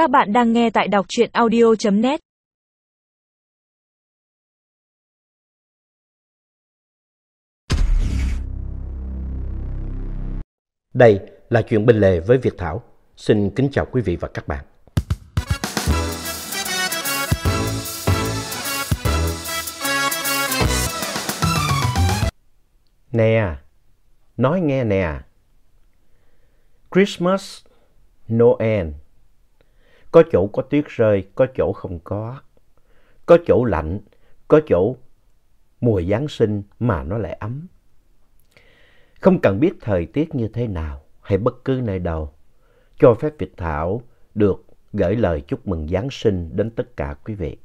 Các bạn đang nghe tại đọc truyện audio.net Đây là chuyện bên lề với Việt Thảo. Xin kính chào quý vị và các bạn. Nè, nói nghe nè. Christmas, Noel. Có chỗ có tuyết rơi, có chỗ không có. Có chỗ lạnh, có chỗ mùa Giáng sinh mà nó lại ấm. Không cần biết thời tiết như thế nào hay bất cứ nơi đâu, cho phép Việt Thảo được gửi lời chúc mừng Giáng sinh đến tất cả quý vị,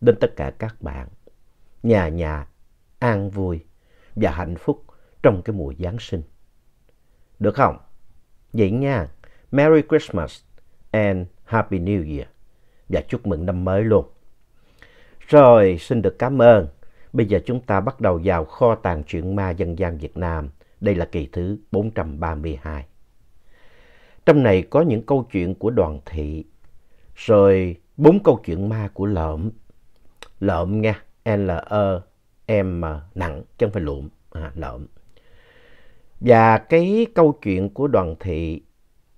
đến tất cả các bạn. Nhà nhà an vui và hạnh phúc trong cái mùa Giáng sinh. Được không? Vậy nha. Merry Christmas and Happy New Year. Và chúc mừng năm mới luôn. Rồi, xin được cảm ơn. Bây giờ chúng ta bắt đầu vào kho tàng truyện ma dân gian Việt Nam. Đây là kỳ thứ 432. Trong này có những câu chuyện của đoàn thị, rồi bốn câu chuyện ma của lợm. Lợm nha, L-E-M nặng, chứ không phải lụm, à, lợm. Và cái câu chuyện của đoàn thị,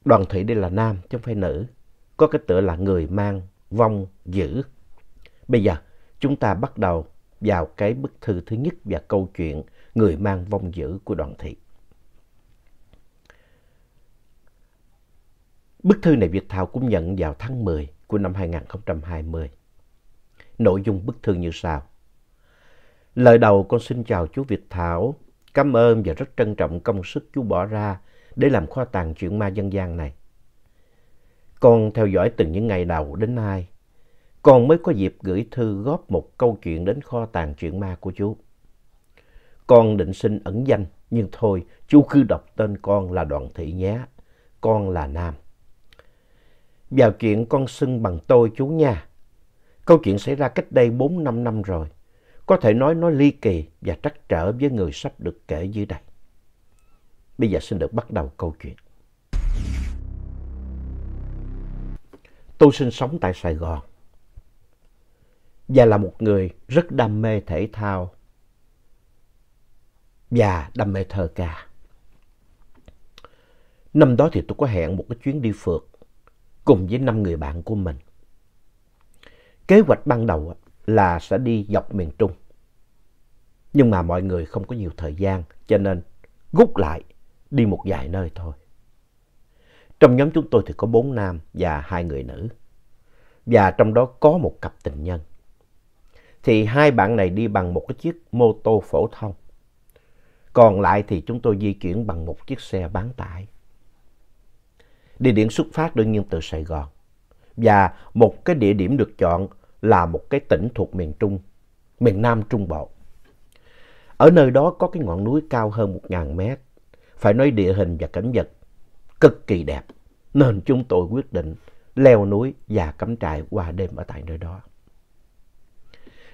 đoàn thị đây là nam chứ không phải nữ, có cái tựa là người mang vong dữ. Bây giờ chúng ta bắt đầu vào cái bức thư thứ nhất và câu chuyện người mang vong dữ của đoàn thị. Bức thư này Việt Thảo cũng nhận vào tháng 10 của năm 2020. Nội dung bức thư như sau. Lời đầu con xin chào chú Việt Thảo, cảm ơn và rất trân trọng công sức chú bỏ ra để làm kho tàng chuyện ma dân gian này. Con theo dõi từng những ngày đầu đến nay, con mới có dịp gửi thư góp một câu chuyện đến kho tàng chuyện ma của chú. Con định xin ẩn danh, nhưng thôi, chú cứ đọc tên con là Đoàn Thị nhé. Con là Nam. Vào chuyện con xưng bằng tôi chú nha. Câu chuyện xảy ra cách đây 4-5 năm rồi. Có thể nói nó ly kỳ và trắc trở với người sắp được kể dưới đây. Bây giờ xin được bắt đầu câu chuyện. Tôi sinh sống tại Sài Gòn và là một người rất đam mê thể thao và đam mê thơ ca. Năm đó thì tôi có hẹn một cái chuyến đi phượt cùng với năm người bạn của mình. Kế hoạch ban đầu là sẽ đi dọc miền Trung. Nhưng mà mọi người không có nhiều thời gian cho nên rút lại đi một vài nơi thôi. Trong nhóm chúng tôi thì có bốn nam và hai người nữ. Và trong đó có một cặp tình nhân. Thì hai bạn này đi bằng một cái chiếc mô tô phổ thông. Còn lại thì chúng tôi di chuyển bằng một chiếc xe bán tải. Địa điểm xuất phát đương nhiên từ Sài Gòn. Và một cái địa điểm được chọn là một cái tỉnh thuộc miền Trung, miền Nam Trung Bộ. Ở nơi đó có cái ngọn núi cao hơn 1.000 mét. Phải nói địa hình và cảnh vật cực kỳ đẹp. Nên chúng tôi quyết định leo núi và cắm trại qua đêm ở tại nơi đó.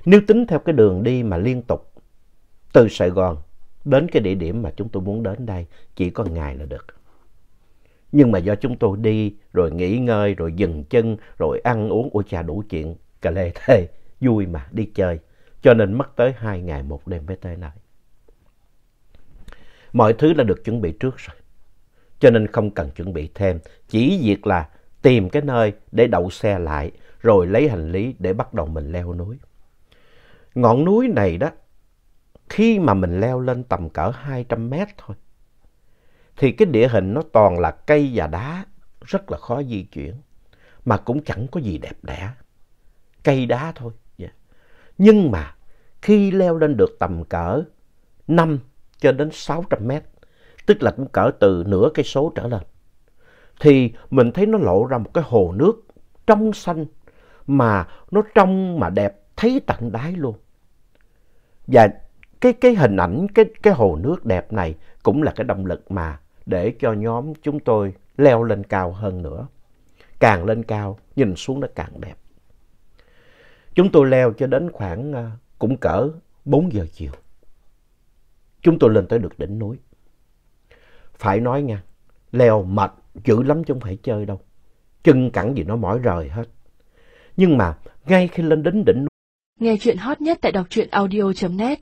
Nếu tính theo cái đường đi mà liên tục từ Sài Gòn đến cái địa điểm mà chúng tôi muốn đến đây, chỉ có ngày là được. Nhưng mà do chúng tôi đi, rồi nghỉ ngơi, rồi dừng chân, rồi ăn uống, ôi cha, đủ chuyện, cà lê thề vui mà đi chơi cho nên mất tới hai ngày, một đêm mới tới nơi. Mọi thứ đã được chuẩn bị trước rồi cho nên không cần chuẩn bị thêm chỉ việc là tìm cái nơi để đậu xe lại rồi lấy hành lý để bắt đầu mình leo núi. Ngọn núi này đó khi mà mình leo lên tầm cỡ 200 mét thôi thì cái địa hình nó toàn là cây và đá, rất là khó di chuyển, mà cũng chẳng có gì đẹp đẽ. Cây đá thôi. Yeah. Nhưng mà khi leo lên được tầm cỡ 5 cho đến 600 mét, tức là cũng cỡ từ nửa cây số trở lên, thì mình thấy nó lộ ra một cái hồ nước trong xanh, mà nó trong mà đẹp, thấy tận đáy luôn. Và cái, cái hình ảnh, cái, cái hồ nước đẹp này cũng là cái động lực mà để cho nhóm chúng tôi leo lên cao hơn nữa. Càng lên cao, nhìn xuống nó càng đẹp. Chúng tôi leo cho đến khoảng à, cũng cỡ 4 giờ chiều. Chúng tôi lên tới được đỉnh núi. Phải nói nha, leo mệt dữ lắm chứ không phải chơi đâu. chân cẳng gì nó mỏi rời hết. Nhưng mà ngay khi lên đến đỉnh Nghe chuyện hot nhất tại đọc truyện audio.net